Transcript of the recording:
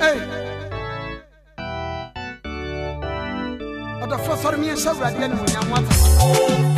Hey. ɔdɔfoɔ sɔre miɛnhyɛ awurade animonyam wata Yay!